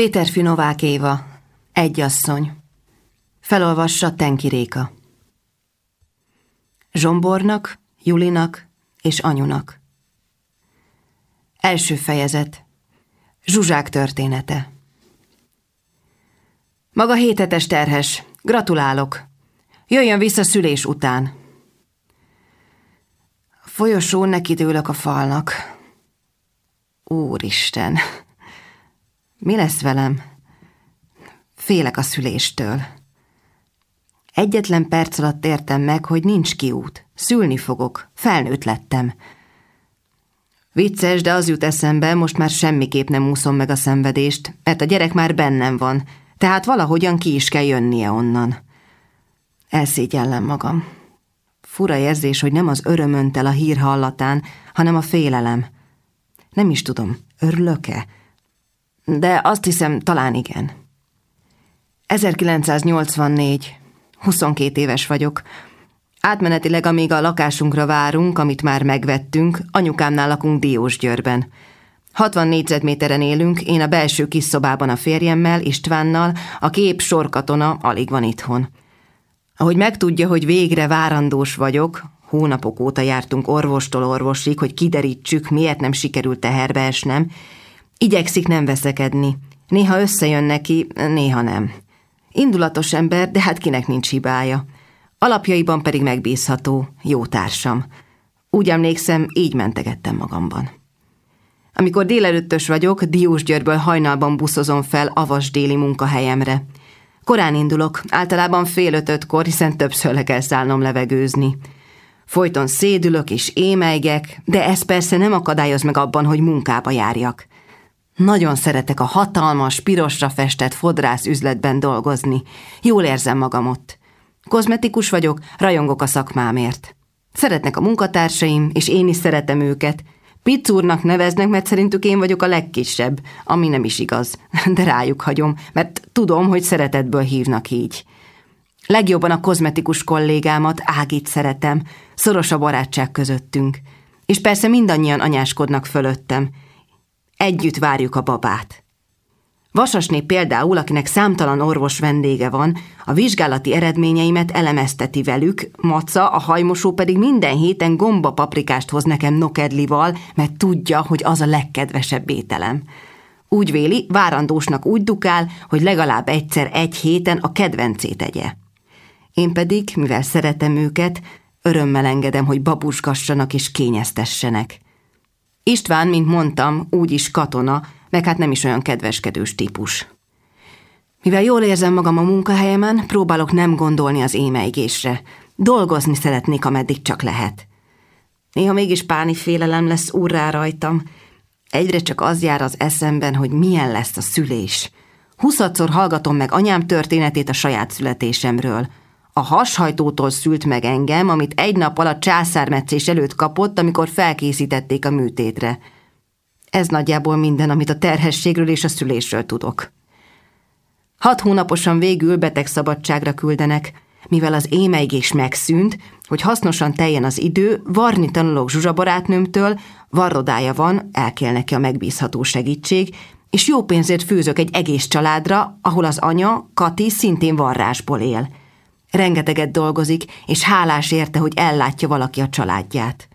Péter Finovák Éva, Egyasszony. Felolvassa Tenki Réka. Zsombornak, Julinak és anyunak. Első fejezet. Zsuzsák története. Maga hétetes terhes. Gratulálok. Jöjjön vissza szülés után. A folyosón nekidőlök a falnak. Úristen! Mi lesz velem? Félek a szüléstől. Egyetlen perc alatt értem meg, hogy nincs kiút. Szülni fogok. Felnőtt lettem. Vicces, de az jut eszembe, most már semmiképp nem úszom meg a szenvedést, mert a gyerek már bennem van, tehát valahogyan ki is kell jönnie onnan. Elszégyellem magam. Fura érzés, hogy nem az öröm önt el a hír hallatán, hanem a félelem. Nem is tudom, örülök-e? De azt hiszem, talán igen. 1984. 22 éves vagyok. Átmenetileg, amíg a lakásunkra várunk, amit már megvettünk, anyukámnál lakunk Diósgyőrben. 60 négyzetméteren élünk, én a belső kis szobában a férjemmel, Istvánnal, a kép sorkatona alig van itthon. Ahogy megtudja, hogy végre várandós vagyok, hónapok óta jártunk orvostól orvosig, hogy kiderítsük, miért nem sikerült teherbe esnem, igyekszik nem veszekedni. Néha összejön neki, néha nem. Indulatos ember, de hát kinek nincs hibája. Alapjaiban pedig megbízható, jó társam. Úgy emlékszem, így mentegettem magamban. Amikor délelőttös vagyok, Diósgyőrből hajnalban buszozom fel avas déli munkahelyemre. Korán indulok, általában fél ötötkor, hiszen többször le kell szállnom levegőzni. Folyton szédülök és émeigek, de ez persze nem akadályoz meg abban, hogy munkába járjak. Nagyon szeretek a hatalmas, pirosra festett fodrász üzletben dolgozni. Jól érzem magam ott. Kozmetikus vagyok, rajongok a szakmámért. Szeretnek a munkatársaim, és én is szeretem őket. Pizzúrnak neveznek, mert szerintük én vagyok a legkisebb, ami nem is igaz, de rájuk hagyom, mert tudom, hogy szeretetből hívnak így. Legjobban a kozmetikus kollégámat, Ágit szeretem, szoros a barátság közöttünk. És persze mindannyian anyáskodnak fölöttem. Együtt várjuk a babát. Vasasné például, akinek számtalan orvos vendége van, a vizsgálati eredményeimet elemezteti velük, Maca, a hajmosó pedig minden héten gomba paprikást hoz nekem nokedlival, mert tudja, hogy az a legkedvesebb ételem. Úgy véli, várandósnak úgy dukál, hogy legalább egyszer egy héten a kedvencét tegye. Én pedig, mivel szeretem őket, örömmel engedem, hogy babusgassanak és kényeztessenek. István, mint mondtam, úgyis katona, meg hát nem is olyan kedveskedős típus. Mivel jól érzem magam a munkahelyemen, próbálok nem gondolni az émeigésre. Dolgozni szeretnék, ameddig csak lehet. Néha mégis páni félelem lesz úrrá rajtam. Egyre csak az jár az eszemben, hogy milyen lesz a szülés. Huszadszor hallgatom meg anyám történetét a saját születésemről. A hashajtótól szült meg engem, amit egy nap alatt császármetszés előtt kapott, amikor felkészítették a műtétre – ez nagyjából minden, amit a terhességről és a szülésről tudok. Hat hónaposan végül betegszabadságra küldenek, mivel az émeigés megszűnt, hogy hasznosan teljen az idő, varni tanulok Zsuzsa barátnőmtől, varrodája van, el kell neki a megbízható segítség, és jó pénzért főzök egy egész családra, ahol az anya, Kati szintén varrásból él. Rengeteget dolgozik, és hálás érte, hogy ellátja valaki a családját.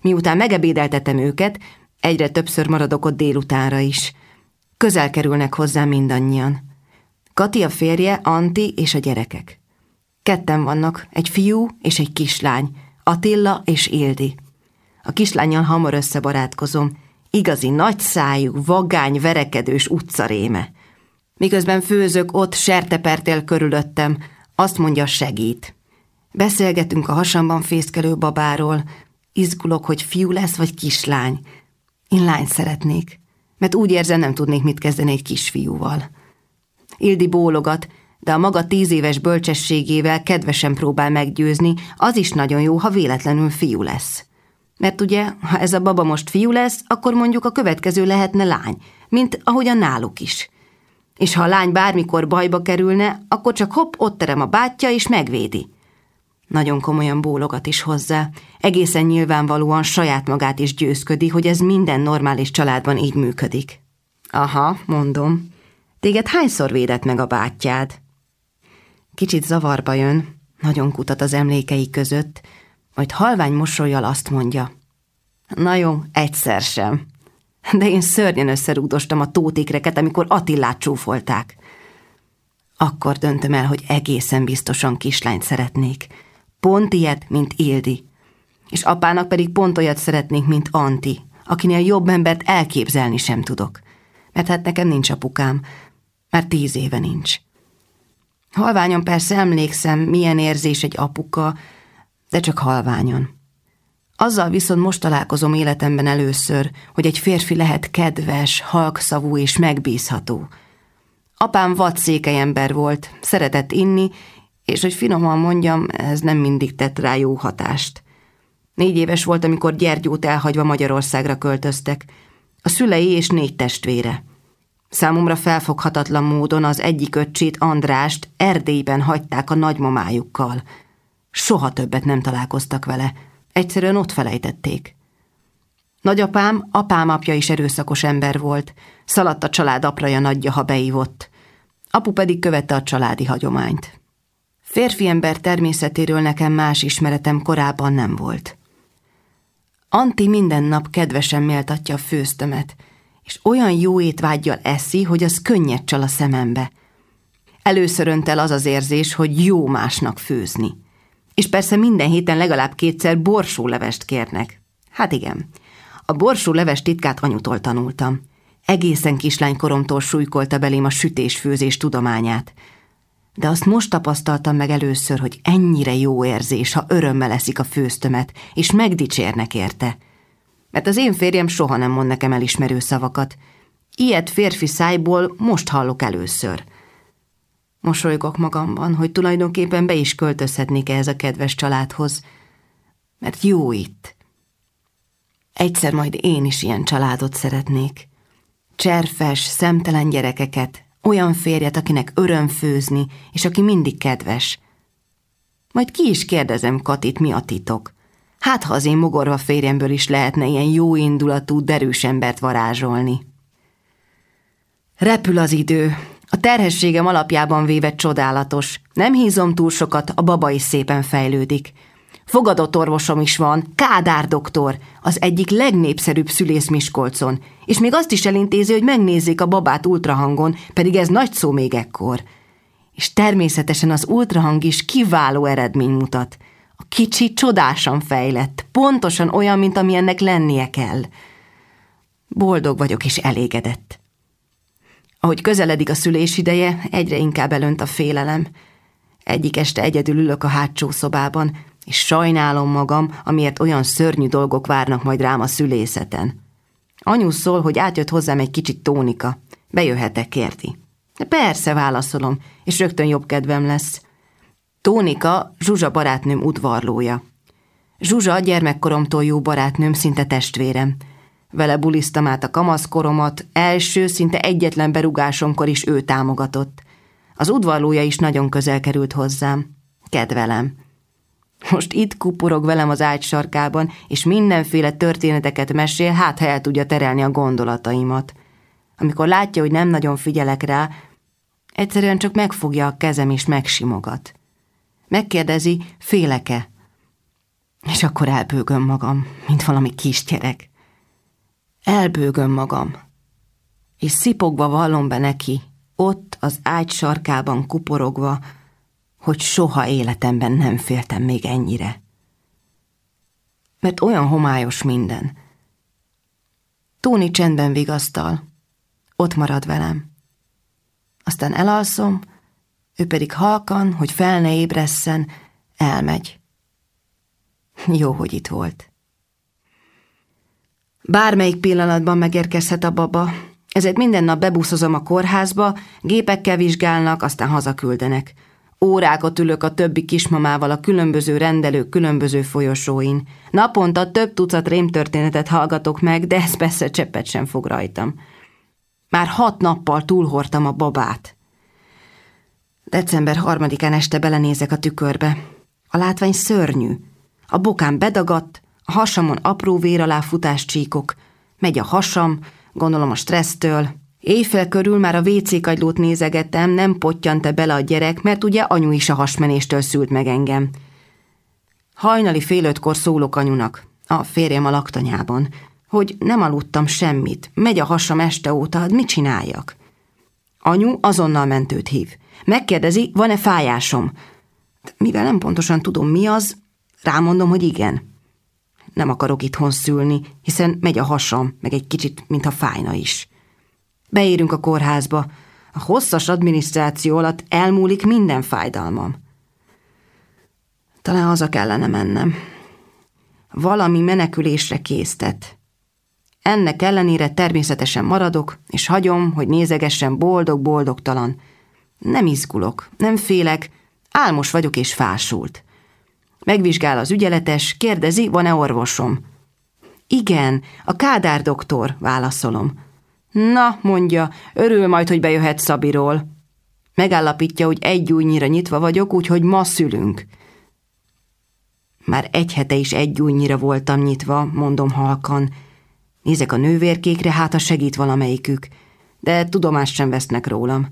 Miután megebédeltetem őket, Egyre többször maradok ott délutánra is. Közel kerülnek hozzám mindannyian. Kati a férje, Anti és a gyerekek. Ketten vannak, egy fiú és egy kislány, Attila és Ildi. A kislányjal hamar összebarátkozom, igazi nagyszájú, vagány, verekedős utcaréme. Miközben főzök, ott sertepertél körülöttem, azt mondja segít. Beszélgetünk a hasamban fészkelő babáról, izgulok, hogy fiú lesz vagy kislány, én lány szeretnék, mert úgy érzem, nem tudnék mit kezdeni egy kisfiúval. Ildi bólogat, de a maga tíz éves bölcsességével kedvesen próbál meggyőzni, az is nagyon jó, ha véletlenül fiú lesz. Mert ugye, ha ez a baba most fiú lesz, akkor mondjuk a következő lehetne lány, mint ahogyan náluk is. És ha a lány bármikor bajba kerülne, akkor csak hopp, ott terem a bátyja és megvédi. Nagyon komolyan bólogat is hozzá. Egészen nyilvánvalóan saját magát is győzködi, hogy ez minden normális családban így működik. Aha, mondom. Téged hányszor védett meg a bátyád? Kicsit zavarba jön, nagyon kutat az emlékei között, majd halvány mosolyjal azt mondja. Na jó, egyszer sem. De én szörnyen összerúdostam a tótékreket, amikor Attillát csúfolták. Akkor döntöm el, hogy egészen biztosan kislányt szeretnék. Pont ilyet, mint Ildi. És apának pedig pont olyat szeretnék, mint Anti, akinél jobb embert elképzelni sem tudok. Mert hát nekem nincs apukám, már tíz éve nincs. Halványon persze emlékszem, milyen érzés egy apuka, de csak halványon. Azzal viszont most találkozom életemben először, hogy egy férfi lehet kedves, halkszavú és megbízható. Apám vad ember volt, szeretett inni, és hogy finoman mondjam, ez nem mindig tett rá jó hatást. Négy éves volt, amikor Gyergyót elhagyva Magyarországra költöztek. A szülei és négy testvére. Számomra felfoghatatlan módon az egyik öccsét, Andrást Erdélyben hagyták a nagymamájukkal. Soha többet nem találkoztak vele. Egyszerűen ott felejtették. Nagyapám, apám apja is erőszakos ember volt. Szaladt a család apraja nagyja, ha beívott. Apu pedig követte a családi hagyományt. Férfi ember természetéről nekem más ismeretem korábban nem volt. Anti minden nap kedvesen méltatja a főztömet, és olyan jó étvágyjal eszi, hogy az könnyed csal a szemembe. Először önt el az az érzés, hogy jó másnak főzni. És persze minden héten legalább kétszer borsólevest kérnek. Hát igen, a borsóleves titkát anyutól tanultam. Egészen kislánykoromtól súlykolta belém a sütés-főzés tudományát. De azt most tapasztaltam meg először, hogy ennyire jó érzés, ha örömmel eszik a főztömet, és megdicsérnek érte – mert az én férjem soha nem mond nekem elismerő szavakat. Ilyet férfi szájból most hallok először. Mosolygok magamban, hogy tulajdonképpen be is költözhetnék ehhez a kedves családhoz, mert jó itt. Egyszer majd én is ilyen családot szeretnék. Cserfes, szemtelen gyerekeket, olyan férjet, akinek öröm főzni, és aki mindig kedves. Majd ki is kérdezem Katit, mi a titok. Hát, ha az én mogorva férjemből is lehetne ilyen jó indulatú, derűs embert varázsolni. Repül az idő. A terhességem alapjában véve csodálatos. Nem hízom túl sokat, a baba is szépen fejlődik. Fogadott orvosom is van, Kádár doktor, az egyik legnépszerűbb szülész Miskolcon, és még azt is elintézi, hogy megnézzék a babát ultrahangon, pedig ez nagy szó még ekkor. És természetesen az ultrahang is kiváló eredmény mutat – a kicsi csodásan fejlett, pontosan olyan, mint ami ennek lennie kell. Boldog vagyok és elégedett. Ahogy közeledik a szülés ideje, egyre inkább elönt a félelem. Egyik este egyedül ülök a hátsó szobában, és sajnálom magam, amiért olyan szörnyű dolgok várnak majd rám a szülészeten. Anyu szól, hogy átjött hozzám egy kicsit tónika. Bejöhetek, kérti. Persze, válaszolom, és rögtön jobb kedvem lesz. Tónika Zsuzsa barátnőm udvarlója. Zsuzsa gyermekkoromtól jó barátnőm, szinte testvérem. Vele buliztam át a kamaszkoromat, első, szinte egyetlen berugásomkor is ő támogatott. Az udvarlója is nagyon közel került hozzám. Kedvelem. Most itt kuporog velem az ágy sarkában, és mindenféle történeteket mesél, hát ha el tudja terelni a gondolataimat. Amikor látja, hogy nem nagyon figyelek rá, egyszerűen csak megfogja a kezem és megsimogat. Megkérdezi, féleke. És akkor elbőgöm magam, mint valami kisgyerek. Elbőgöm magam. És szipogva vallom be neki, ott az ágy sarkában kuporogva, hogy soha életemben nem féltem még ennyire. Mert olyan homályos minden. Tóni csendben vigasztal, ott marad velem. Aztán elalszom, ő pedig halkan, hogy fel ne ébresszen, elmegy. Jó, hogy itt volt. Bármelyik pillanatban megérkezhet a baba, ezért minden nap bebuszozom a kórházba, gépekkel vizsgálnak, aztán hazaküldenek. Órákat ülök a többi kismamával a különböző rendelők különböző folyosóin. Naponta több tucat rémtörténetet hallgatok meg, de ez persze cseppet sem fog rajtam. Már hat nappal túlhortam a babát. December harmadikán este belenézek a tükörbe. A látvány szörnyű. A bokám bedagadt, hasamon apró vér alá futás csíkok. Megy a hasam, gondolom a stressztől. Éjfél körül már a WC kagylót nézegettem, nem pottyant-e bele a gyerek, mert ugye anyu is a hasmenéstől szült meg engem. Hajnali fél ötkor szólok anyunak, a férjem a laktanyában, hogy nem aludtam semmit, megy a hasam este óta, hát mit csináljak? Anyu azonnal mentőt hív. Megkérdezi, van-e fájásom? Mivel nem pontosan tudom mi az, rámondom, hogy igen. Nem akarok itthon szülni, hiszen megy a hasam, meg egy kicsit, mintha fájna is. Beérünk a kórházba. A hosszas adminisztráció alatt elmúlik minden fájdalmam. Talán haza kellene mennem. Valami menekülésre késztet. Ennek ellenére természetesen maradok, és hagyom, hogy nézegessen boldog-boldogtalan. Nem izgulok, nem félek, álmos vagyok és fásult. Megvizsgál az ügyeletes, kérdezi, van-e orvosom. Igen, a Kádár doktor, válaszolom. Na, mondja, örül majd, hogy bejöhet Szabiról. Megállapítja, hogy egy újnyira nyitva vagyok, úgyhogy ma szülünk. Már egy hete is egy újnyira voltam nyitva, mondom halkan. Nézek a nővérkékre, hát ha segít valamelyikük, de tudomást sem vesznek rólam.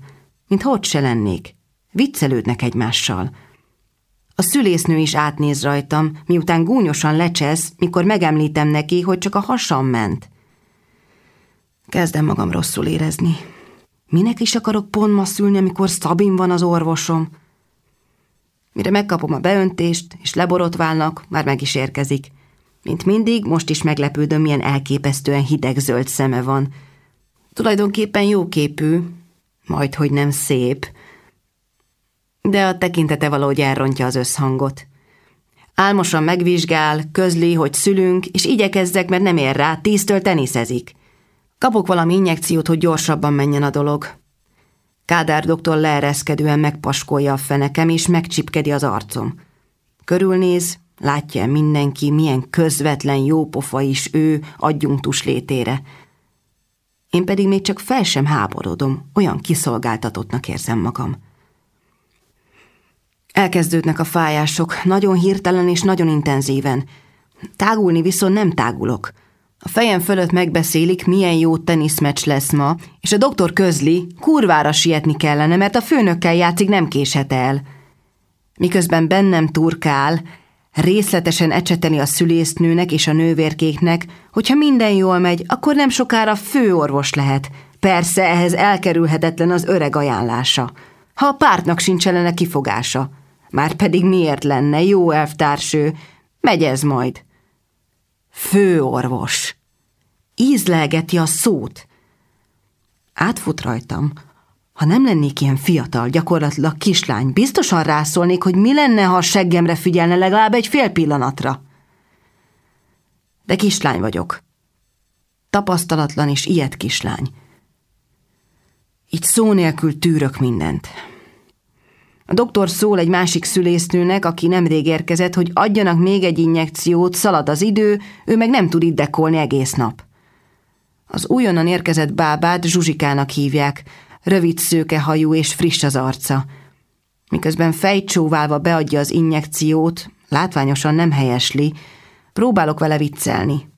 Mint ott se lennék. Viccelődnek egymással. A szülésznő is átnéz rajtam, miután gúnyosan lecsesz, mikor megemlítem neki, hogy csak a hasam ment. Kezdem magam rosszul érezni. Minek is akarok pont ma szülni, amikor Szabin van az orvosom? Mire megkapom a beöntést, és leborotválnak, már meg is érkezik. Mint mindig, most is meglepődöm, milyen elképesztően hideg-zöld szeme van. Tulajdonképpen jóképű, majd hogy nem szép, de a tekintete valahogy elrontja az összhangot. Álmosan megvizsgál, közli, hogy szülünk, és igyekezzek, mert nem ér rá, tíztől teniszezik. Kapok valami injekciót, hogy gyorsabban menjen a dolog. Kádár doktor leereszkedően megpaskolja a fenekem, és megcsipkedi az arcom. Körülnéz, látja mindenki, milyen közvetlen jópofa is ő adjunktus létére. Én pedig még csak fel sem háborodom, olyan kiszolgáltatottnak érzem magam. Elkezdődnek a fájások, nagyon hirtelen és nagyon intenzíven. Tágulni viszont nem tágulok – a fejem fölött megbeszélik, milyen jó teniszmeccs lesz ma, és a doktor közli, kurvára sietni kellene, mert a főnökkel játszik, nem késhet el. Miközben bennem turkál, részletesen ecseteli a szülésznőnek és a nővérkéknek, hogyha minden jól megy, akkor nem sokára főorvos lehet. Persze ehhez elkerülhetetlen az öreg ajánlása. Ha a pártnak sincs ellene kifogása. Már pedig miért lenne, jó elvtárső, megy ez majd. Főorvos. Ízlelgeti a szót. Átfut rajtam. Ha nem lennék ilyen fiatal, gyakorlatilag kislány, biztosan rászólnék, hogy mi lenne, ha a seggemre figyelne legalább egy fél pillanatra. De kislány vagyok. Tapasztalatlan és ilyet kislány. Így szó nélkül tűrök mindent. A doktor szól egy másik szülésznőnek, aki nemrég érkezett, hogy adjanak még egy injekciót, szalad az idő, ő meg nem tud itt dekolni egész nap. Az újonnan érkezett bábát Zsuzsikának hívják, rövid szőke hajú és friss az arca. Miközben fejcsóválva beadja az injekciót, látványosan nem helyesli, próbálok vele viccelni.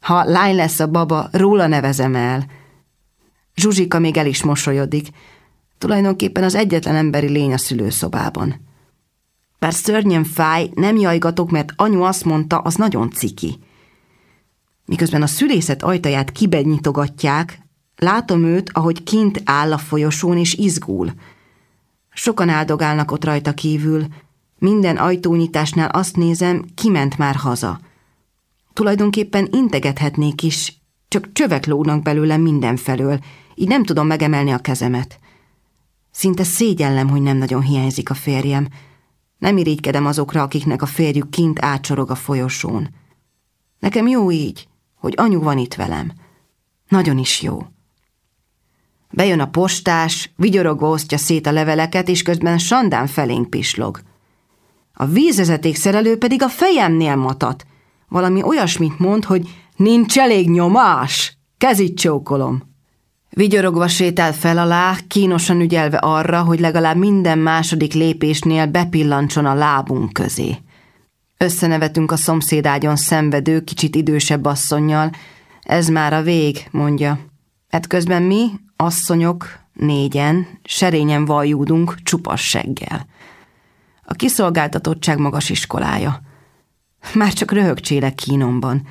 Ha lány lesz a baba, róla nevezem el. Zsuzsika még el is mosolyodik, Tulajdonképpen az egyetlen emberi lény a szülőszobában. Bár szörnyen fáj, nem jajgatok, mert anyu azt mondta, az nagyon ciki. Miközben a szülészet ajtaját kibenyitogatják, látom őt, ahogy kint áll a folyosón és izgul. Sokan áldogálnak ott rajta kívül, minden ajtónyitásnál azt nézem, kiment már haza. Tulajdonképpen integethetnék is, csak csövek lógnak belőlem mindenfelől, így nem tudom megemelni a kezemet. Szinte szégyellem, hogy nem nagyon hiányzik a férjem. Nem irigykedem azokra, akiknek a férjük kint átsorog a folyosón. Nekem jó így, hogy anyu van itt velem. Nagyon is jó. Bejön a postás, vigyorogva osztja szét a leveleket, és közben sandán felénk pislog. A vízvezeték szerelő pedig a fejemnél matat. Valami olyasmit mond, hogy nincs elég nyomás. Kezit csókolom. Vigyorogva sétál fel alá, kínosan ügyelve arra, hogy legalább minden második lépésnél bepillantson a lábunk közé. Összenevetünk a szomszédágyon szenvedő, kicsit idősebb asszonynal. Ez már a vég, mondja. Hát közben mi, Asszonyok, négyen, serényen vajúdunk, csupas seggel. A kiszolgáltatottság magas iskolája. Már csak röhögcsélek kínomban.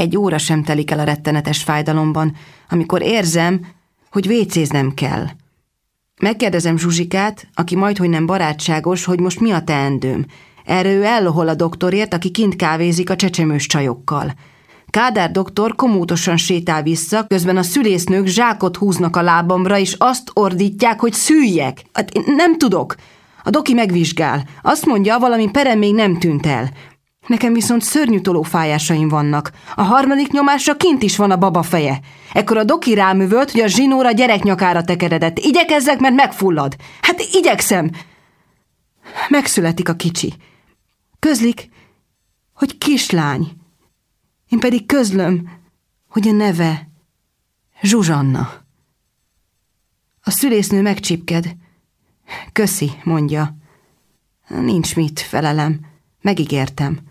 Egy óra sem telik el a rettenetes fájdalomban, amikor érzem, hogy vécéznem kell. Megkérdezem Zsuzsikát, aki majd, hogy nem barátságos, hogy most mi a teendőm. Erre ő ellohol a doktorért, aki kint kávézik a csecsemős csajokkal. Kádár doktor komótosan sétál vissza, közben a szülésznők zsákot húznak a lábamra, és azt ordítják, hogy szüljek. Hát én nem tudok. A doki megvizsgál. Azt mondja, valami perem még nem tűnt el. Nekem viszont szörnyű tolófájásaim vannak. A harmadik nyomásra kint is van a baba feje. Ekkor a doki ráművölt, hogy a zsinóra gyereknyakára tekeredett. Igyekezzek, mert megfullad. Hát igyekszem. Megszületik a kicsi. Közlik, hogy kislány. Én pedig közlöm, hogy a neve Zsuzsanna. A szülésznő megcsipked. Köszi, mondja. Nincs mit, felelem. Megígértem.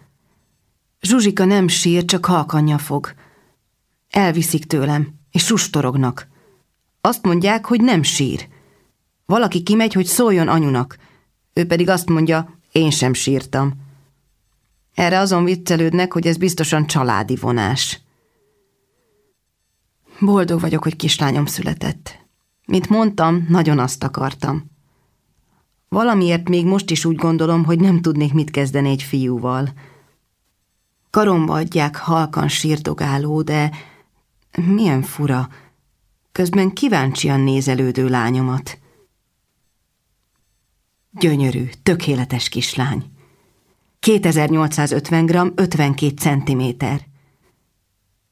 Zsuzsika nem sír, csak halkanya fog. Elviszik tőlem, és sustorognak. Azt mondják, hogy nem sír. Valaki kimegy, hogy szóljon anyunak. Ő pedig azt mondja, én sem sírtam. Erre azon viccelődnek, hogy ez biztosan családi vonás. Boldog vagyok, hogy kislányom született. Mint mondtam, nagyon azt akartam. Valamiért még most is úgy gondolom, hogy nem tudnék mit kezdeni egy fiúval. Karomba adják halkan sírdogáló, de milyen fura. Közben kíváncsian nézelődő lányomat. Gyönyörű, tökéletes kislány. 2850 g, 52 centiméter.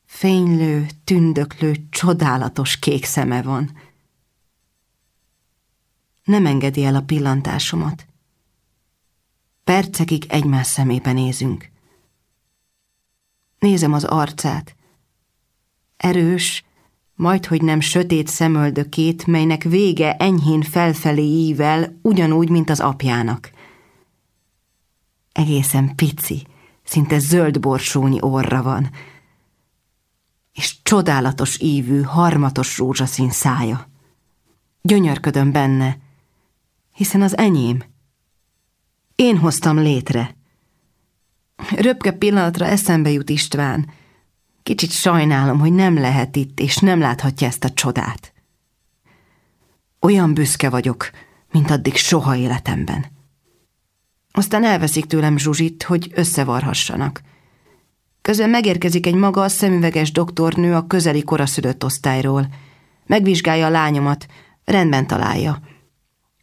Fénylő, tündöklő, csodálatos kék szeme van. Nem engedi el a pillantásomat. Percekig egymás szemébe nézünk. Nézem az arcát. Erős, majdhogy nem sötét szemöldökét, melynek vége enyhén felfelé ível, ugyanúgy, mint az apjának. Egészen pici, szinte zöld borsónyi orra van, és csodálatos ívű, harmatos rózsaszín szája. Gyönyörködöm benne, hiszen az enyém. Én hoztam létre. Röpke pillanatra eszembe jut István. Kicsit sajnálom, hogy nem lehet itt, és nem láthatja ezt a csodát. Olyan büszke vagyok, mint addig soha életemben. Aztán elveszik tőlem Zsuzsit, hogy összevarhassanak. Közben megérkezik egy maga a szemüveges doktornő a közeli koraszülött osztályról. Megvizsgálja a lányomat, rendben találja.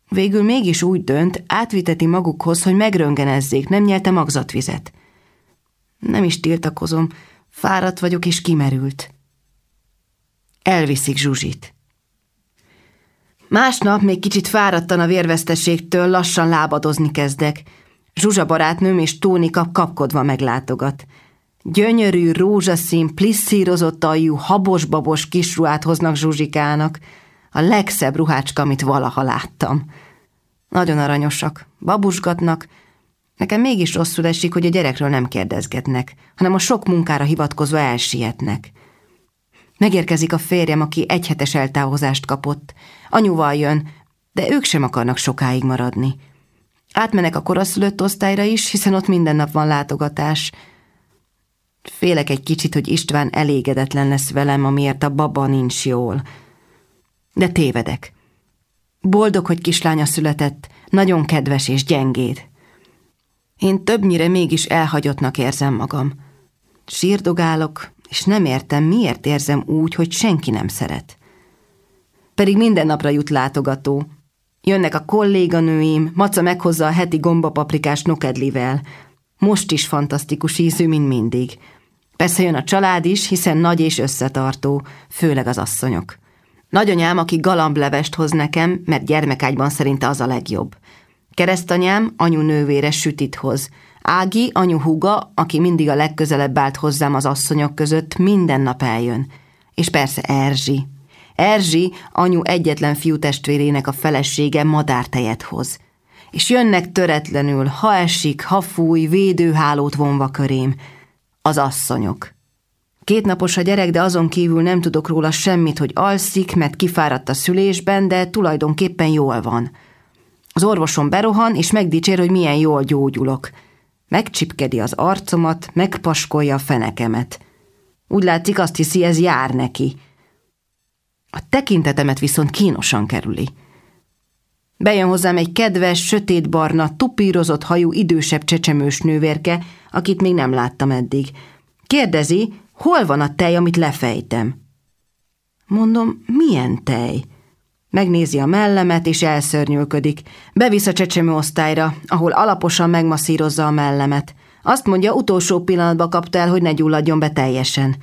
Végül mégis úgy dönt, átviteti magukhoz, hogy megröngenezzék, nem nyelte magzatvizet. Nem is tiltakozom, fáradt vagyok és kimerült. Elviszik Zsuzsit. Másnap még kicsit fáradtan a vérveszteségtől lassan lábadozni kezdek. Zsuzsa barátnőm és Tónika kapkodva meglátogat. Gyönyörű, rózsaszín, plisszírozott ajú, habos-babos kisruhát hoznak Zsuzsikának. A legszebb ruhácska, amit valaha láttam. Nagyon aranyosak, babusgatnak, Nekem mégis rosszul esik, hogy a gyerekről nem kérdezgetnek, hanem a sok munkára hivatkozva elsietnek. Megérkezik a férjem, aki egyhetes eltávozást kapott. Anyuval jön, de ők sem akarnak sokáig maradni. Átmenek a koraszülött osztályra is, hiszen ott minden nap van látogatás. Félek egy kicsit, hogy István elégedetlen lesz velem, amiért a baba nincs jól. De tévedek. Boldog, hogy kislánya született, nagyon kedves és gyengéd. Én többnyire mégis elhagyottnak érzem magam. Sírdogálok, és nem értem, miért érzem úgy, hogy senki nem szeret. Pedig minden napra jut látogató. Jönnek a kolléganőim, Maca meghozza a heti gombapaprikás nokedlivel. Most is fantasztikus ízű, mint mindig. Persze jön a család is, hiszen nagy és összetartó, főleg az asszonyok. Nagyanyám, aki galamblevest hoz nekem, mert gyermekágyban szerinte az a legjobb. Keresztanyám anyu nővére sütit hoz. Ági, anyu húga, aki mindig a legközelebb állt hozzám az asszonyok között, minden nap eljön. És persze Erzsi. Erzsi, anyu egyetlen fiútestvérének a felesége madártejet hoz. És jönnek töretlenül, ha esik, ha fúj, védőhálót vonva körém. Az asszonyok. Két napos a gyerek, de azon kívül nem tudok róla semmit, hogy alszik, mert kifáradt a szülésben, de tulajdonképpen jól van. Az orvosom berohan, és megdicsér, hogy milyen jól gyógyulok. Megcsipkedi az arcomat, megpaskolja a fenekemet. Úgy látszik, azt hiszi, ez jár neki. A tekintetemet viszont kínosan kerüli. Bejön hozzám egy kedves, sötétbarna, tupírozott hajú idősebb csecsemős nővérke, akit még nem láttam eddig. Kérdezi, hol van a tej, amit lefejtem? Mondom, milyen tej? Megnézi a mellemet, és elszörnyülködik. Bevisz a csecsemő osztályra, ahol alaposan megmasszírozza a mellemet. Azt mondja, utolsó pillanatban kapta el, hogy ne gyulladjon be teljesen.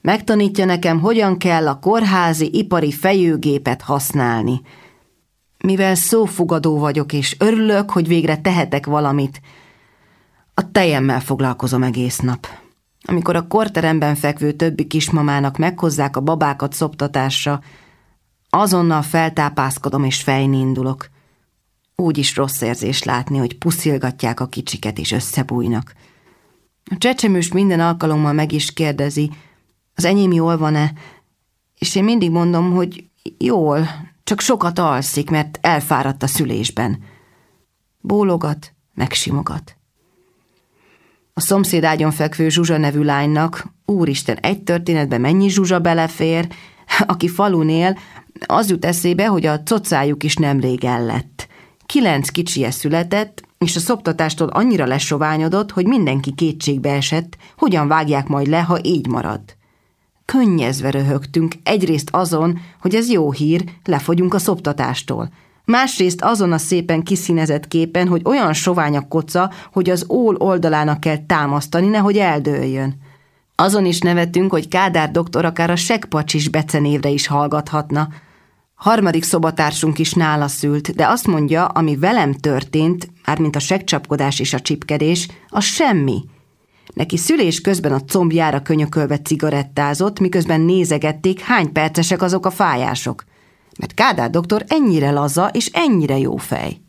Megtanítja nekem, hogyan kell a kórházi ipari fejőgépet használni. Mivel szófogadó vagyok, és örülök, hogy végre tehetek valamit, a tejemmel foglalkozom egész nap. Amikor a korteremben fekvő többi kismamának meghozzák a babákat szoptatásra, azonnal feltápászkodom és fejni indulok. Úgy is rossz érzés látni, hogy puszilgatják a kicsiket és összebújnak. A csecsemős minden alkalommal meg is kérdezi, az enyém jól van-e, és én mindig mondom, hogy jól, csak sokat alszik, mert elfáradt a szülésben. Bólogat, megsimogat. A szomszéd ágyon fekvő Zsuzsa nevű lánynak, úristen, egy történetben mennyi Zsuzsa belefér, aki falunél, az jut eszébe, hogy a cocájuk is nemrég ellett. Kilenc kicsie született, és a szoptatástól annyira lesoványodott, hogy mindenki kétségbe esett, hogyan vágják majd le, ha így marad. Könnyezve röhögtünk, egyrészt azon, hogy ez jó hír, lefogyunk a szoptatástól. Másrészt azon a szépen kiszínezett képen, hogy olyan sovány a koca, hogy az ól oldalának kell támasztani, nehogy eldőljön. Azon is nevettünk, hogy Kádár doktor akár a segpacsis becenévre is hallgathatna. Harmadik szobatársunk is nála szült, de azt mondja, ami velem történt, mármint a segcsapkodás és a csipkedés, az semmi – Neki szülés közben a combjára könyökölve cigarettázott, miközben nézegették, hány percesek azok a fájások. Mert Kádár doktor ennyire laza és ennyire jó fej.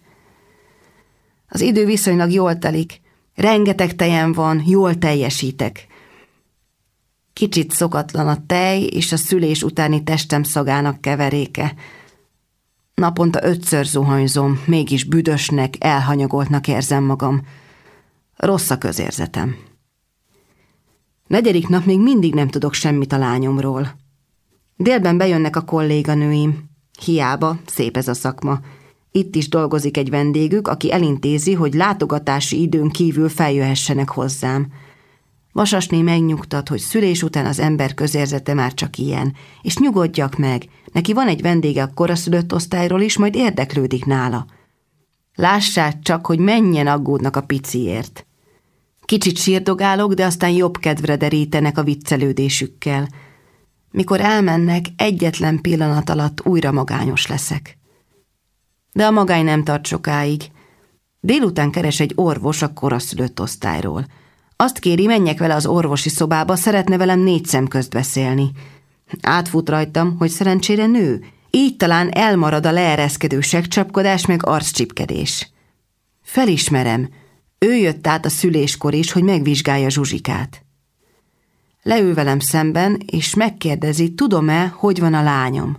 Az idő viszonylag jól telik. Rengeteg tejem van, jól teljesítek. Kicsit szokatlan a tej és a szülés utáni testem szagának keveréke. Naponta ötször zuhanyzom, mégis büdösnek, elhanyagoltnak érzem magam. Rossz a közérzetem. Negyedik nap még mindig nem tudok semmit a lányomról. Délben bejönnek a kolléganőim. Hiába, szép ez a szakma. Itt is dolgozik egy vendégük, aki elintézi, hogy látogatási időn kívül feljöhessenek hozzám. Vasasné megnyugtat, hogy szülés után az ember közérzete már csak ilyen, és nyugodjak meg, neki van egy vendége a koraszülött osztályról is, majd érdeklődik nála. Lássák csak, hogy mennyien aggódnak a piciért. Kicsit sírdogálok, de aztán jobb kedvre derítenek a viccelődésükkel. Mikor elmennek, egyetlen pillanat alatt újra magányos leszek. De a magány nem tart sokáig. Délután keres egy orvos a koraszülött osztályról. Azt kéri, menjek vele az orvosi szobába, szeretne velem négy szem közt beszélni. Átfut rajtam, hogy szerencsére nő, így talán elmarad a leereszkedő segcsapkodás meg arccsipkedés. Felismerem, ő jött át a szüléskor is, hogy megvizsgálja Zsuzsikát. Leül velem szemben, és megkérdezi, tudom-e, hogy van a lányom.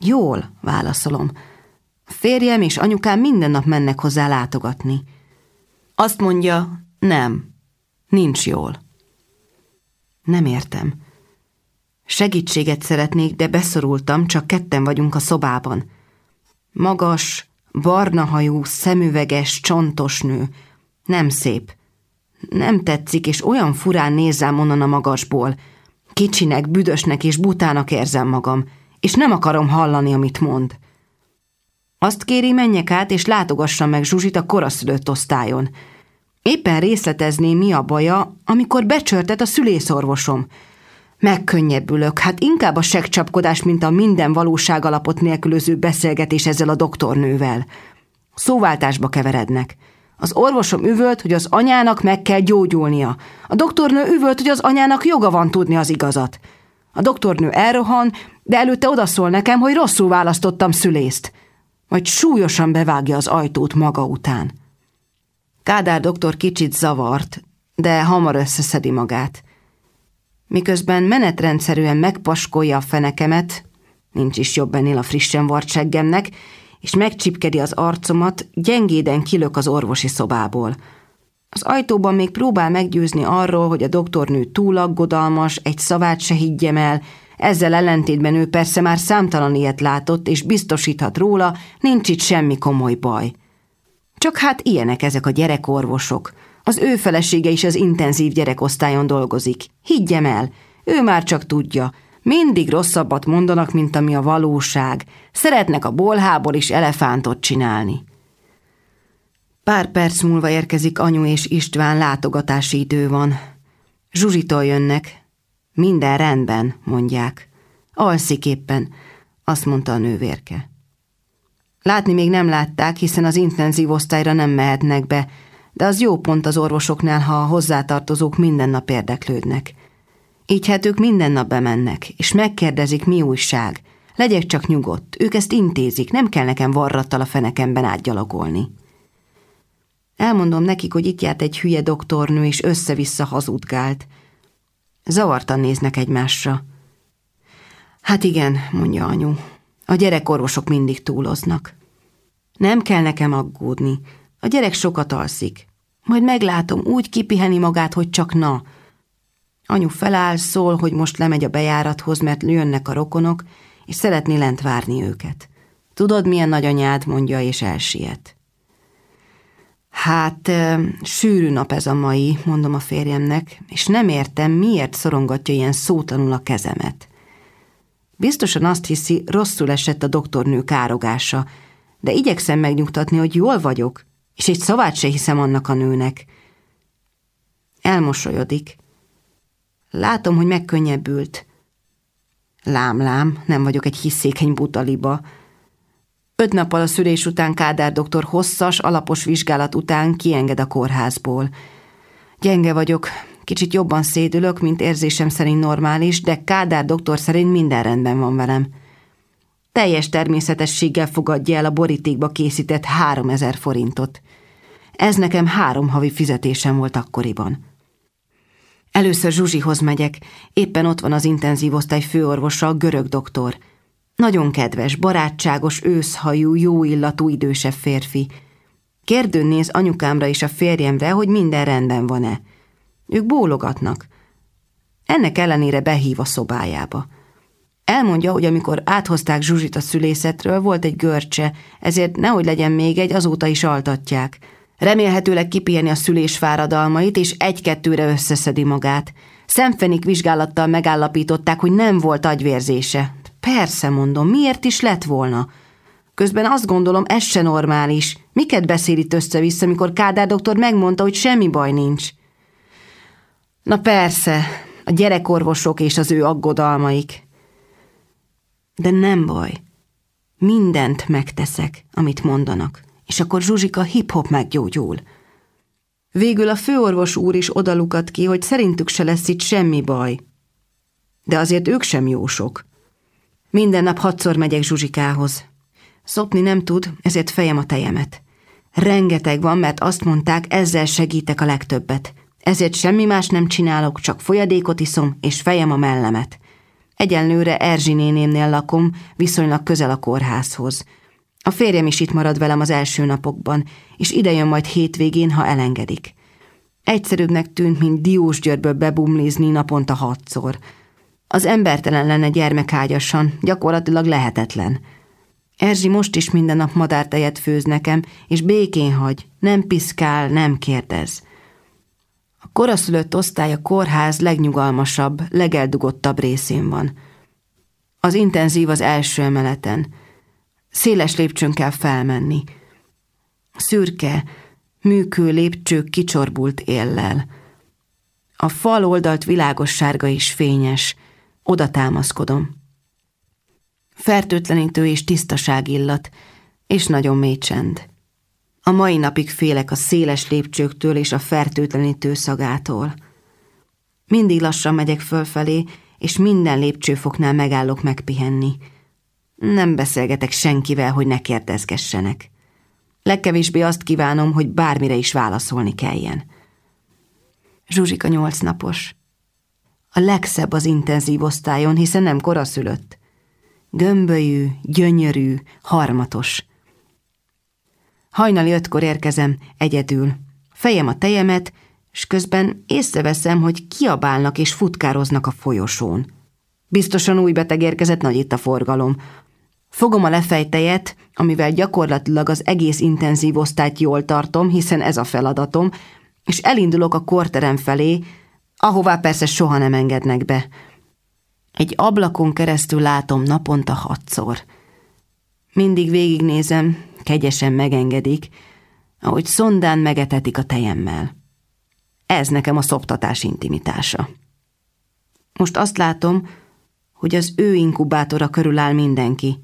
Jól, válaszolom. Férjem és anyukám minden nap mennek hozzá látogatni. Azt mondja, nem, nincs jól. Nem értem. Segítséget szeretnék, de beszorultam, csak ketten vagyunk a szobában. Magas, Barna hajú, szemüveges, csontos nő. Nem szép. Nem tetszik, és olyan furán nézzám onnan a magasból. Kicsinek, büdösnek és butának érzem magam, és nem akarom hallani, amit mond. Azt kéri, menjek át, és látogassam meg Zsuzsit a koraszülött osztályon. Éppen részletezném, mi a baja, amikor becsörtet a szülészorvosom – Megkönnyebbülök, hát inkább a segcsapkodás, mint a minden valóság alapot nélkülöző beszélgetés ezzel a doktornővel. Szóváltásba keverednek. Az orvosom üvölt, hogy az anyának meg kell gyógyulnia. A doktornő üvölt, hogy az anyának joga van tudni az igazat. A doktornő elrohan, de előtte odaszól nekem, hogy rosszul választottam szülészt. Majd súlyosan bevágja az ajtót maga után. Kádár doktor kicsit zavart, de hamar összeszedi magát. Miközben menetrendszerűen megpaskolja a fenekemet, nincs is jobb ennél a frissen vart seggemnek, és megcsipkedi az arcomat, gyengéden kilök az orvosi szobából. Az ajtóban még próbál meggyőzni arról, hogy a doktornő túl aggodalmas, egy szavát se higgyem el, ezzel ellentétben ő persze már számtalan ilyet látott, és biztosíthat róla, nincs itt semmi komoly baj. Csak hát ilyenek ezek a gyerekorvosok. Az ő felesége is az intenzív gyerekosztályon dolgozik. Higgyem el, ő már csak tudja. Mindig rosszabbat mondanak, mint ami a valóság. Szeretnek a bolhából is elefántot csinálni. Pár perc múlva érkezik anyu és István, látogatási idő van. Zsuzsitól jönnek. Minden rendben, mondják. Alszik éppen, azt mondta a nővérke. Látni még nem látták, hiszen az intenzív osztályra nem mehetnek be, de az jó pont az orvosoknál, ha a hozzátartozók minden nap érdeklődnek. Így hát ők minden nap bemennek, és megkérdezik, mi újság. Legyek csak nyugodt, ők ezt intézik, nem kell nekem varrattal a fenekemben átgyalogolni. Elmondom nekik, hogy itt járt egy hülye doktornő, és össze-vissza hazudgált. Zavartan néznek egymásra. Hát igen, mondja anyu, a gyerekorvosok mindig túloznak. Nem kell nekem aggódni, a gyerek sokat alszik. Majd meglátom, úgy kipiheni magát, hogy csak na. Anyu feláll, szól, hogy most lemegy a bejárathoz, mert jönnek a rokonok, és szeretné lent várni őket. Tudod, milyen nagyanyád, mondja, és elsiet. Hát, sűrű nap ez a mai, mondom a férjemnek, és nem értem, miért szorongatja ilyen szótanul a kezemet. Biztosan azt hiszi, rosszul esett a doktornő károgása, de igyekszem megnyugtatni, hogy jól vagyok, és egy szavát se hiszem annak a nőnek. Elmosolyodik. Látom, hogy megkönnyebbült. Lám-lám, nem vagyok egy hiszékeny butaliba. Öt nappal a szülés után Kádár doktor hosszas, alapos vizsgálat után kienged a kórházból. Gyenge vagyok, kicsit jobban szédülök, mint érzésem szerint normális, de Kádár doktor szerint minden rendben van velem. Teljes természetességgel fogadja el a borítékba készített három ezer forintot. Ez nekem három havi fizetésem volt akkoriban. Először Zsuzsihoz megyek, éppen ott van az intenzív osztály főorvosa, a görög doktor. Nagyon kedves, barátságos, őszhajú, jó illatú idősebb férfi. Kérdőn néz anyukámra és a férjemre, hogy minden rendben van-e. Ők bólogatnak. Ennek ellenére behív a szobájába. Elmondja, hogy amikor áthozták Zsuzsit a szülészetről, volt egy görcse, ezért nehogy legyen még egy, azóta is altatják. Remélhetőleg kipiheni a szülés fáradalmait, és egy-kettőre összeszedi magát. Szemfenik vizsgálattal megállapították, hogy nem volt agyvérzése. Persze, mondom, miért is lett volna? Közben azt gondolom, ez se normális. Miket beszél itt össze-vissza, amikor Kádár doktor megmondta, hogy semmi baj nincs? Na persze, a gyerekorvosok és az ő aggodalmaik. De nem baj. Mindent megteszek, amit mondanak és akkor Zsuzsika hip-hop meggyógyul. Végül a főorvos úr is odalukat ki, hogy szerintük se lesz itt semmi baj. De azért ők sem jósok. Minden nap hatszor megyek Zsuzsikához. Szopni nem tud, ezért fejem a tejemet. Rengeteg van, mert azt mondták, ezzel segítek a legtöbbet. Ezért semmi más nem csinálok, csak folyadékot iszom, és fejem a mellemet. Egyenlőre Erzsi nénémnél lakom, viszonylag közel a kórházhoz. A férjem is itt marad velem az első napokban, és idejön majd hétvégén, ha elengedik. Egyszerűbbnek tűnt, mint Diósgyőrből bebumlizni naponta hatszor. Az embertelen lenne gyermekágyasan, gyakorlatilag lehetetlen. Erzsi most is minden nap madártejet főz nekem, és békén hagy, nem piszkál, nem kérdez. Koraszülött osztály a kórház legnyugalmasabb, legeldugottabb részén van. Az intenzív az első emeleten – Széles lépcsőn kell felmenni. Szürke, műkő lépcső kicsorbult éllel. A fal oldalt világos sárga és fényes. Oda támaszkodom. Fertőtlenítő és tisztaság illat, és nagyon mély csend. A mai napig félek a széles lépcsőktől és a fertőtlenítő szagától. Mindig lassan megyek fölfelé, és minden lépcsőfoknál megállok megpihenni – nem beszélgetek senkivel, hogy ne kérdezgessenek. Legkevésbé azt kívánom, hogy bármire is válaszolni kelljen. Zsuzsika nyolc napos. A legszebb az intenzív osztályon, hiszen nem koraszülött. Gömbölyű, gyönyörű, harmatos. Hajnali ötkor érkezem, egyedül. Fejem a tejemet, és közben észreveszem, hogy kiabálnak és futkároznak a folyosón. Biztosan új beteg érkezett, nagy itt a forgalom. Fogom a lefejtejet, amivel gyakorlatilag az egész intenzív osztályt jól tartom, hiszen ez a feladatom, és elindulok a korterem felé, ahová persze soha nem engednek be. Egy ablakon keresztül látom naponta hatszor. Mindig végignézem, kegyesen megengedik, ahogy szondán megetetik a tejemmel. Ez nekem a szoptatás intimitása. Most azt látom, hogy az ő inkubátora körül áll mindenki.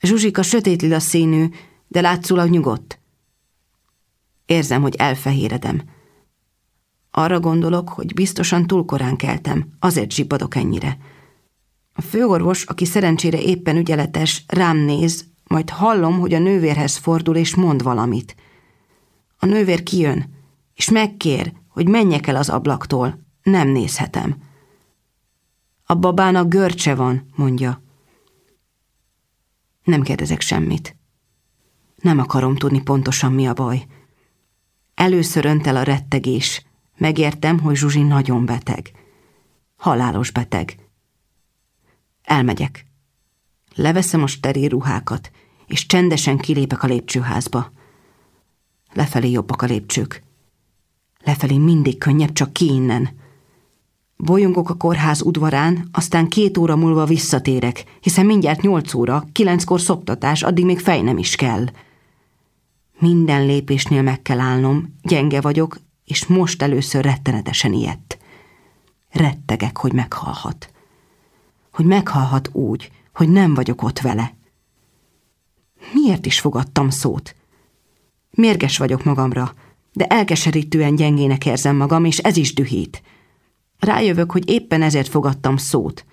Zsuzsika sötét lila színű, de látszólag nyugodt. Érzem, hogy elfehéredem. Arra gondolok, hogy biztosan túl korán keltem, azért zsibbadok ennyire. A főorvos, aki szerencsére éppen ügyeletes, rám néz, majd hallom, hogy a nővérhez fordul és mond valamit. A nővér kijön, és megkér, hogy menjek el az ablaktól. Nem nézhetem. A babának görcse van, mondja. Nem kérdezek semmit. Nem akarom tudni pontosan mi a baj. Először önt el a rettegés. Megértem, hogy Zsuzsi nagyon beteg. Halálos beteg. Elmegyek. Leveszem a steril ruhákat, és csendesen kilépek a lépcsőházba. Lefelé jobbak a lépcsők. Lefelé mindig könnyebb, csak ki innen. Bolyongok a kórház udvarán, aztán két óra múlva visszatérek, hiszen mindjárt nyolc óra, kilenckor szoptatás, addig még fej nem is kell. Minden lépésnél meg kell állnom, gyenge vagyok, és most először rettenetesen ijedt. Rettegek, hogy meghalhat. Hogy meghalhat úgy, hogy nem vagyok ott vele. Miért is fogadtam szót? Mérges vagyok magamra, de elkeserítően gyengének érzem magam, és ez is dühít. Rájövök, hogy éppen ezért fogadtam szót,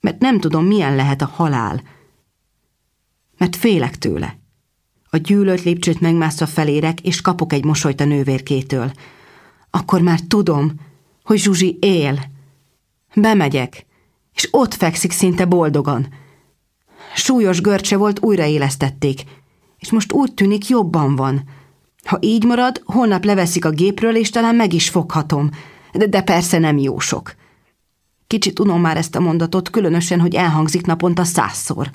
mert nem tudom, milyen lehet a halál, mert félek tőle. A gyűlölt lépcsőt megmászva felérek, és kapok egy mosolyt a nővérkétől. Akkor már tudom, hogy Zsuzsi él. Bemegyek, és ott fekszik szinte boldogan. Súlyos görcse volt, újraélesztették, és most úgy tűnik jobban van. Ha így marad, holnap leveszik a gépről, és talán meg is foghatom, de, de persze nem jó sok. Kicsit unom már ezt a mondatot, különösen, hogy elhangzik naponta százszor.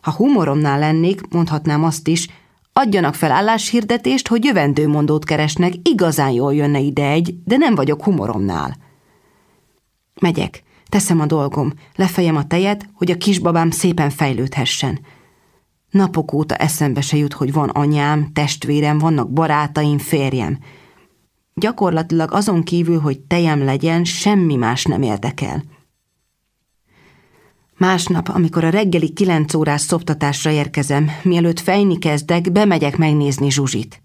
Ha humoromnál lennék, mondhatnám azt is, adjanak fel álláshirdetést, hogy jövendőmondót keresnek, igazán jól jönne ide egy, de nem vagyok humoromnál. Megyek, teszem a dolgom, lefejem a tejet, hogy a kisbabám szépen fejlődhessen. Napok óta eszembe se jut, hogy van anyám, testvérem, vannak barátaim, férjem. Gyakorlatilag azon kívül, hogy tejem legyen, semmi más nem érdekel. Másnap, amikor a reggeli kilenc órás szoptatásra érkezem, mielőtt fejni kezdek, bemegyek megnézni Zsuzsit.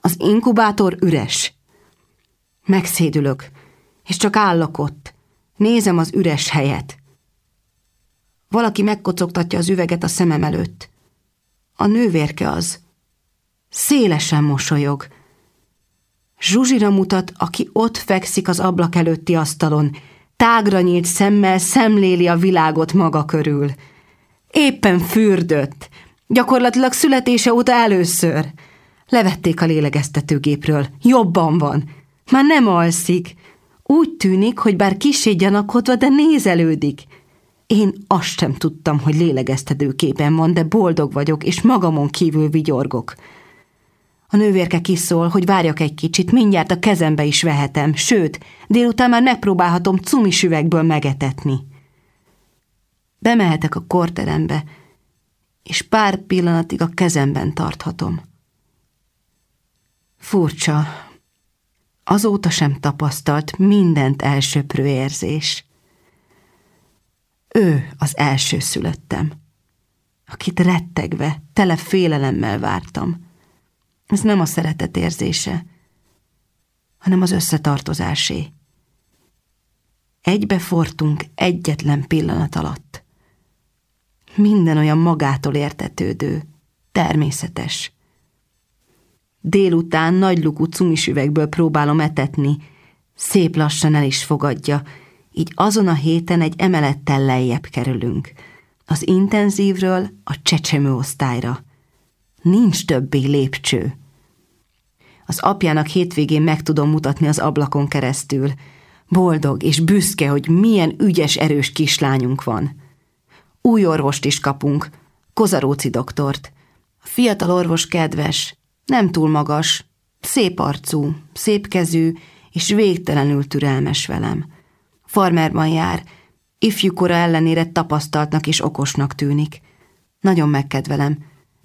Az inkubátor üres. Megszédülök, és csak állok ott. Nézem az üres helyet. Valaki megkocogtatja az üveget a szemem előtt. A nővérke az. Szélesen mosolyog. Zsuzsira mutat, aki ott fekszik az ablak előtti asztalon, tágra nyílt szemmel szemléli a világot maga körül. Éppen fürdött, gyakorlatilag születése óta először. Levették a lélegeztetőgépről, jobban van, már nem alszik. Úgy tűnik, hogy bár kisé gyanakodva, de nézelődik. Én azt sem tudtam, hogy lélegeztetőképen van, de boldog vagyok, és magamon kívül vigyorgok. A nővérke kiszól, hogy várjak egy kicsit, mindjárt a kezembe is vehetem, sőt, délután már megpróbálhatom cumis üvegből megetetni. Bemehetek a korterembe, és pár pillanatig a kezemben tarthatom. Furcsa, azóta sem tapasztalt mindent elsöprő érzés. Ő az első szülöttem, akit rettegve, tele félelemmel vártam. Ez nem a szeretet érzése, hanem az összetartozásé. Egybe fortunk egyetlen pillanat alatt. Minden olyan magától értetődő, természetes. Délután nagy lukú cumis üvegből próbálom etetni, Szép lassan el is fogadja, így azon a héten egy emelettel lejjebb kerülünk. Az intenzívről a csecsemő osztályra. Nincs többé lépcső. Az apjának hétvégén meg tudom mutatni az ablakon keresztül. Boldog és büszke, hogy milyen ügyes, erős kislányunk van. Új orvost is kapunk, Kozaróci doktort. A fiatal orvos kedves, nem túl magas, szép arcú, szép kezű, és végtelenül türelmes velem. Farmerban jár, ifjúkora ellenére tapasztaltnak és okosnak tűnik. Nagyon megkedvelem,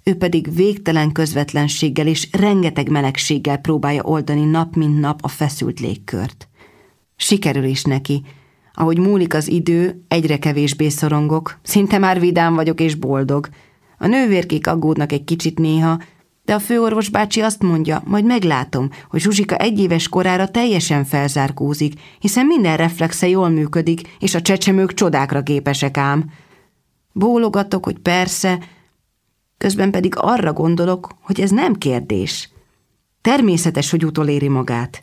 ő pedig végtelen közvetlenséggel és rengeteg melegséggel próbálja oldani nap mint nap a feszült légkört. Sikerül is neki. Ahogy múlik az idő, egyre kevésbé szorongok, szinte már vidám vagyok és boldog. A nővérkék aggódnak egy kicsit néha, de a főorvos bácsi azt mondja, majd meglátom, hogy Zsuzsika egy éves korára teljesen felzárkózik, hiszen minden reflexe jól működik, és a csecsemők csodákra képesek ám. Bólogatok, hogy persze, közben pedig arra gondolok, hogy ez nem kérdés. Természetes, hogy utoléri magát.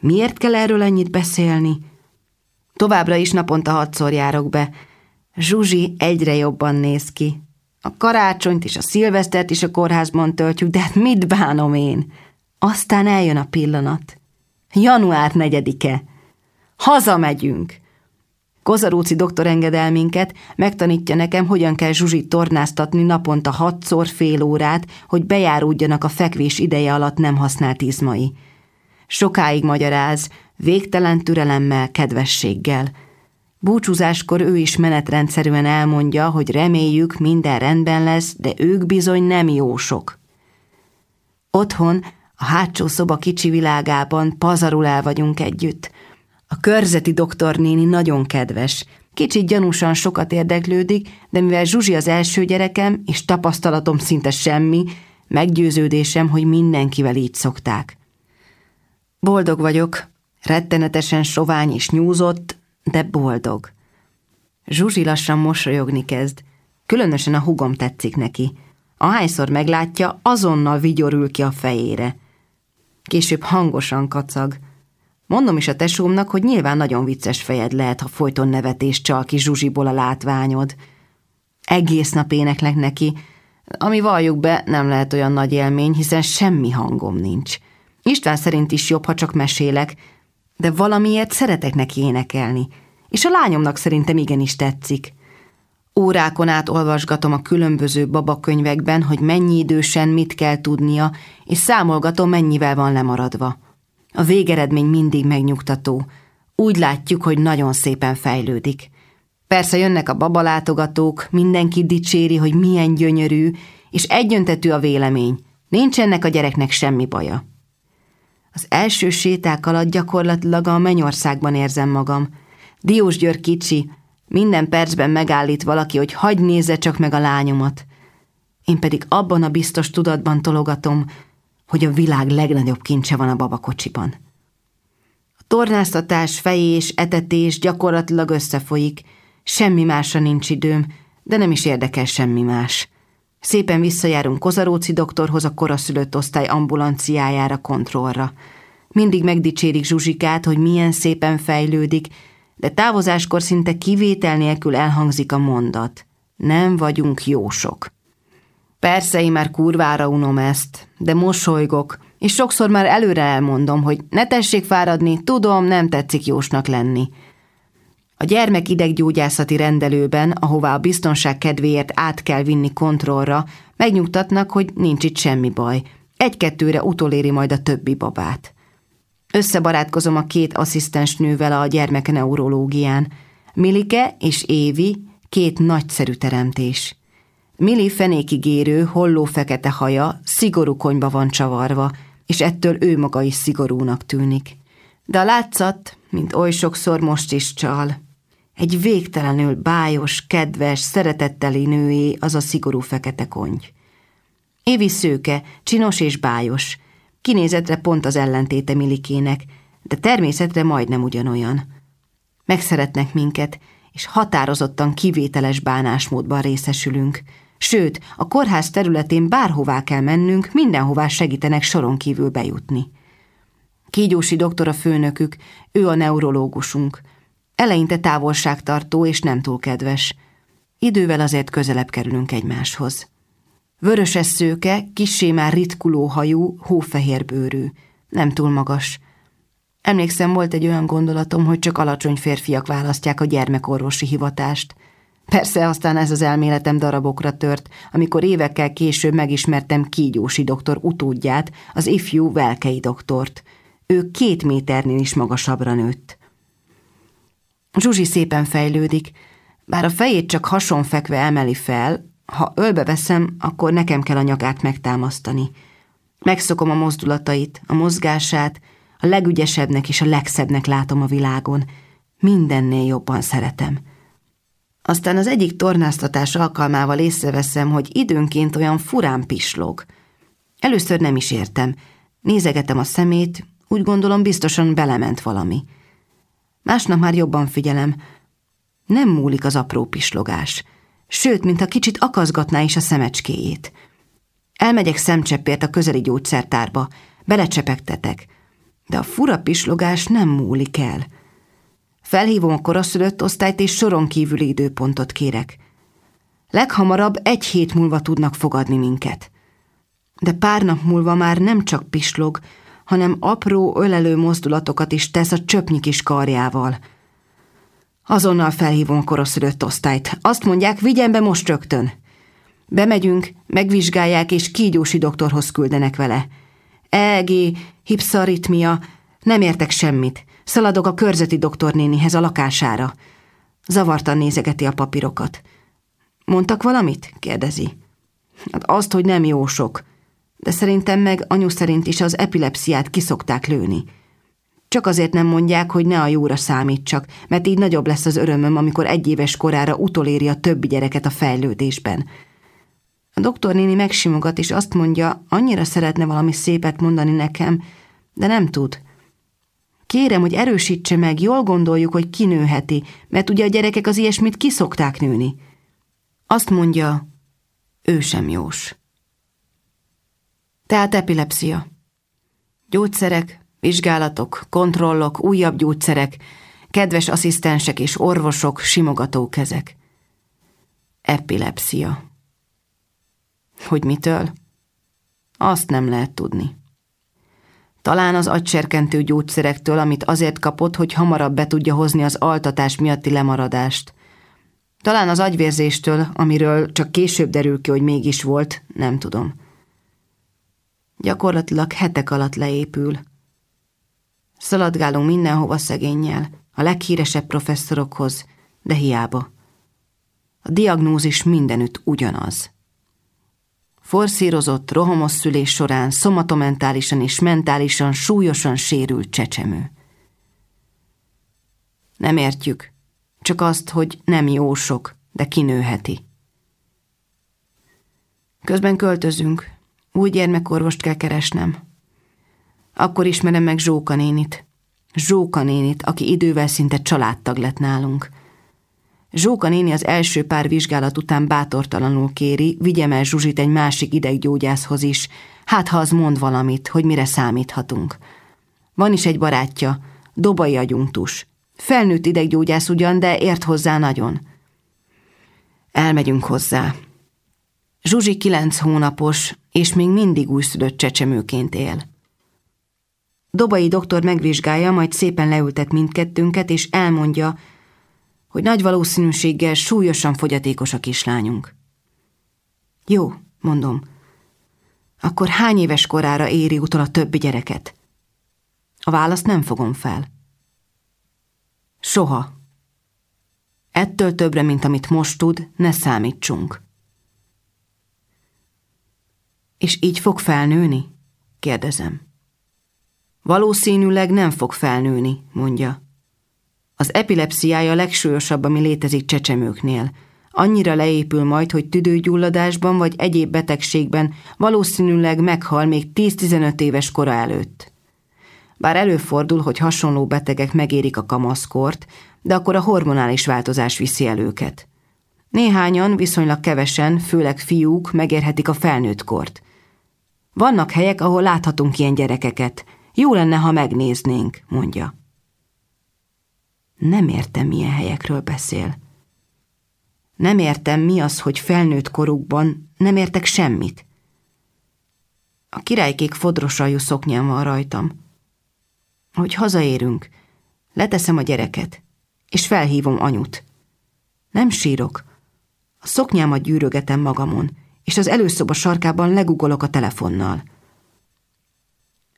Miért kell erről ennyit beszélni? Továbbra is naponta hatszor járok be. Zsuzsi egyre jobban néz ki. A karácsonyt és a szilvesztert is a kórházban töltjük, de hát mit bánom én? Aztán eljön a pillanat. Január negyedike. Hazamegyünk. Kozarúci doktor engedel minket, megtanítja nekem, hogyan kell Zsuzsit tornáztatni naponta hatszor fél órát, hogy bejáródjanak a fekvés ideje alatt nem használt izmai. Sokáig magyaráz, végtelen türelemmel, kedvességgel – Búcsúzáskor ő is menetrendszerűen elmondja, hogy reméljük minden rendben lesz, de ők bizony nem jósok. Otthon, a hátsó szoba kicsi világában pazarul el vagyunk együtt. A körzeti doktornéni nagyon kedves, kicsit gyanúsan sokat érdeklődik, de mivel Zsuzsi az első gyerekem, és tapasztalatom szinte semmi, meggyőződésem, hogy mindenkivel így szokták. Boldog vagyok, rettenetesen sovány és nyúzott, de boldog. Zsuzsi lassan mosolyogni kezd, különösen a hugom tetszik neki. Ahányszor meglátja, azonnal vigyorül ki a fejére. Később hangosan kacag. Mondom is a tesómnak, hogy nyilván nagyon vicces fejed lehet, ha folyton nevetés csal ki Zsuzsiból a látványod. Egész nap éneklek neki, ami valljuk be, nem lehet olyan nagy élmény, hiszen semmi hangom nincs. István szerint is jobb, ha csak mesélek, de valamiért szeretek neki énekelni, és a lányomnak szerintem igenis tetszik. Órákon át olvasgatom a különböző babakönyvekben, hogy mennyi idősen mit kell tudnia, és számolgatom, mennyivel van lemaradva. A végeredmény mindig megnyugtató. Úgy látjuk, hogy nagyon szépen fejlődik. Persze jönnek a babalátogatók, mindenki dicséri, hogy milyen gyönyörű, és egyöntetű a vélemény. Nincs ennek a gyereknek semmi baja. Az első séták alatt gyakorlatilag a mennyországban érzem magam. Diós György kicsi, minden percben megállít valaki, hogy hagy nézze csak meg a lányomat. Én pedig abban a biztos tudatban tologatom, hogy a világ legnagyobb kincse van a babakocsiban. A tornáztatás, fejés, etetés gyakorlatilag összefolyik, semmi másra nincs időm, de nem is érdekel semmi más. Szépen visszajárunk Kozaróci doktorhoz a koraszülött osztály ambulanciájára kontrollra. Mindig megdicsérik Zsuzsikát, hogy milyen szépen fejlődik, de távozáskor szinte kivétel nélkül elhangzik a mondat. Nem vagyunk jósok. Persze, én már kurvára unom ezt, de mosolygok, és sokszor már előre elmondom, hogy ne tessék fáradni, tudom, nem tetszik jósnak lenni. A gyermek ideggyógyászati rendelőben, ahová a biztonság kedvéért át kell vinni kontrollra, megnyugtatnak, hogy nincs itt semmi baj. Egy-kettőre utoléri majd a többi babát. Összebarátkozom a két asszisztens nővel a gyermekneurológián. Milike és Évi két nagyszerű teremtés. Mili fenékigérő, holló fekete haja, szigorú konyba van csavarva, és ettől ő maga is szigorúnak tűnik. De a látszat, mint oly sokszor most is csal. Egy végtelenül bájos, kedves, szeretetteli nőé az a szigorú fekete konty. Évi szőke, csinos és bájos. Kinézetre pont az ellentéte Milikének, de természetre majdnem ugyanolyan. Megszeretnek minket, és határozottan kivételes bánásmódban részesülünk. Sőt, a kórház területén bárhová kell mennünk, mindenhová segítenek soron kívül bejutni. Kígyósi doktor a főnökük, ő a neurológusunk. Eleinte távolságtartó és nem túl kedves. Idővel azért közelebb kerülünk egymáshoz. Vöröses szőke, kissé már ritkuló hajú, hófehér bőrű. Nem túl magas. Emlékszem, volt egy olyan gondolatom, hogy csak alacsony férfiak választják a gyermekorvosi hivatást. Persze aztán ez az elméletem darabokra tört, amikor évekkel később megismertem Kígyósi doktor utódját, az ifjú Velkei doktort. Ő két méternél is magasabbra nőtt. Zsuzsi szépen fejlődik, bár a fejét csak hasonfekve emeli fel, ha ölbe veszem, akkor nekem kell a nyakát megtámasztani. Megszokom a mozdulatait, a mozgását, a legügyesebbnek és a legszebbnek látom a világon. Mindennél jobban szeretem. Aztán az egyik tornáztatás alkalmával észreveszem, hogy időnként olyan furán pislog. Először nem is értem. Nézegetem a szemét, úgy gondolom biztosan belement valami. Másnap már jobban figyelem. Nem múlik az apró pislogás. Sőt, mintha kicsit akazgatná is a szemecskéjét. Elmegyek szemcseppért a közeli gyógyszertárba, belecsepegtetek, de a fura pislogás nem múlik el. Felhívom a koraszülött osztályt, és soron kívüli időpontot kérek. Leghamarabb egy hét múlva tudnak fogadni minket. De pár nap múlva már nem csak pislog, hanem apró, ölelő mozdulatokat is tesz a csöpnyi kis karjával. Azonnal felhívom a koraszülött osztályt. Azt mondják, vigyen be most rögtön. Bemegyünk, megvizsgálják, és kígyósi doktorhoz küldenek vele. EG, hipszaritmia, nem értek semmit. Szaladok a körzeti doktornénihez a lakására. Zavartan nézegeti a papírokat. Mondtak valamit? kérdezi. Hát azt, hogy nem jó sok. De szerintem meg anyu szerint is az epilepsziát kiszokták lőni. Csak azért nem mondják, hogy ne a jóra számítsak, mert így nagyobb lesz az örömöm, amikor egy éves korára utoléri a többi gyereket a fejlődésben. A doktornéni megsimogat, és azt mondja, annyira szeretne valami szépet mondani nekem, de nem tud. Kérem, hogy erősítse meg, jól gondoljuk, hogy kinőheti, mert ugye a gyerekek az ilyesmit kiszokták nőni. Azt mondja, ő sem jós. Tehát epilepsia. Gyógyszerek, vizsgálatok, kontrollok, újabb gyógyszerek, kedves asszisztensek és orvosok, simogató kezek. Epilepsia. Hogy mitől? Azt nem lehet tudni. Talán az agyserkentő gyógyszerektől, amit azért kapott, hogy hamarabb be tudja hozni az altatás miatti lemaradást. Talán az agyvérzéstől, amiről csak később derül ki, hogy mégis volt, nem tudom. Gyakorlatilag hetek alatt leépül. Szaladgálunk mindenhova szegényel, a leghíresebb professzorokhoz, de hiába. A diagnózis mindenütt ugyanaz. Forszírozott, rohamos szülés során szomatomentálisan és mentálisan súlyosan sérült csecsemő. Nem értjük, csak azt, hogy nem jó sok, de kinőheti. Közben költözünk, új gyermekorvost kell keresnem. Akkor ismerem meg Zsóka nénit. Zsóka nénit, aki idővel szinte családtag lett nálunk – Zsóka néni az első pár vizsgálat után bátortalanul kéri, vigyem el Zsuzsit egy másik ideggyógyászhoz is, hát ha az mond valamit, hogy mire számíthatunk. Van is egy barátja, Dobai agyunktus. Felnőtt ideggyógyász ugyan, de ért hozzá nagyon. Elmegyünk hozzá. Zsuzsi kilenc hónapos, és még mindig újszülött csecsemőként él. Dobai doktor megvizsgálja, majd szépen leültet mindkettőnket, és elmondja, hogy nagy valószínűséggel súlyosan fogyatékos a kislányunk. Jó, mondom. Akkor hány éves korára éri utol a többi gyereket? A választ nem fogom fel. Soha. Ettől többre, mint amit most tud, ne számítsunk. És így fog felnőni? kérdezem. Valószínűleg nem fog felnőni, mondja. Az epilepsziája legsúlyosabb, ami létezik csecsemőknél. Annyira leépül majd, hogy tüdőgyulladásban vagy egyéb betegségben valószínűleg meghal még 10-15 éves kora előtt. Bár előfordul, hogy hasonló betegek megérik a kamaszkort, de akkor a hormonális változás viszi el őket. Néhányan, viszonylag kevesen, főleg fiúk megérhetik a felnőtt kort. Vannak helyek, ahol láthatunk ilyen gyerekeket. Jó lenne, ha megnéznénk, mondja. Nem értem, milyen helyekről beszél. Nem értem, mi az, hogy felnőtt korukban nem értek semmit. A királykék fodrosajú szoknyám van rajtam. Hogy hazaérünk, leteszem a gyereket, és felhívom anyut. Nem sírok. A szoknyámat gyűrögetem magamon, és az előszoba sarkában legugolok a telefonnal.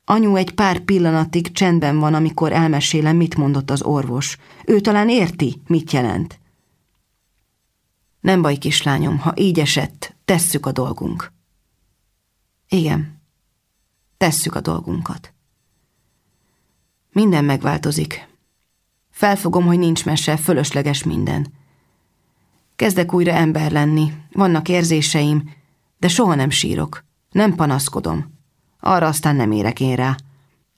Anyu egy pár pillanatig csendben van, amikor elmesélem, mit mondott az orvos. Ő talán érti, mit jelent. Nem baj, kislányom, ha így esett, tesszük a dolgunk. Igen, tesszük a dolgunkat. Minden megváltozik. Felfogom, hogy nincs mese, fölösleges minden. Kezdek újra ember lenni, vannak érzéseim, de soha nem sírok, nem panaszkodom. Arra aztán nem érek én rá.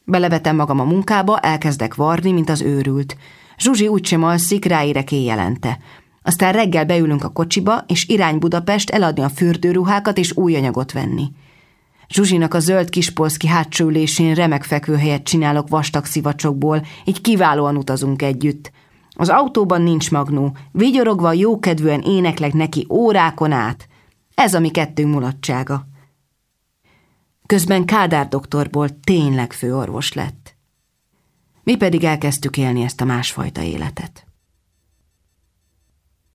Belevetem magam a munkába, elkezdek varni, mint az őrült. Zsuzsi úgysem alszik, ráérek éjjelente. Aztán reggel beülünk a kocsiba, és irány Budapest eladni a fürdőruhákat és új anyagot venni. Zsuzsinak a zöld kispolszki hátsó ülésén remek fekvőhelyet csinálok vastag szivacsokból, így kiválóan utazunk együtt. Az autóban nincs magnó, vigyorogva jókedvűen éneklek neki órákon át. Ez a mi kettő mulatsága. Közben Kádár doktorból tényleg főorvos lett. Mi pedig elkezdtük élni ezt a másfajta életet.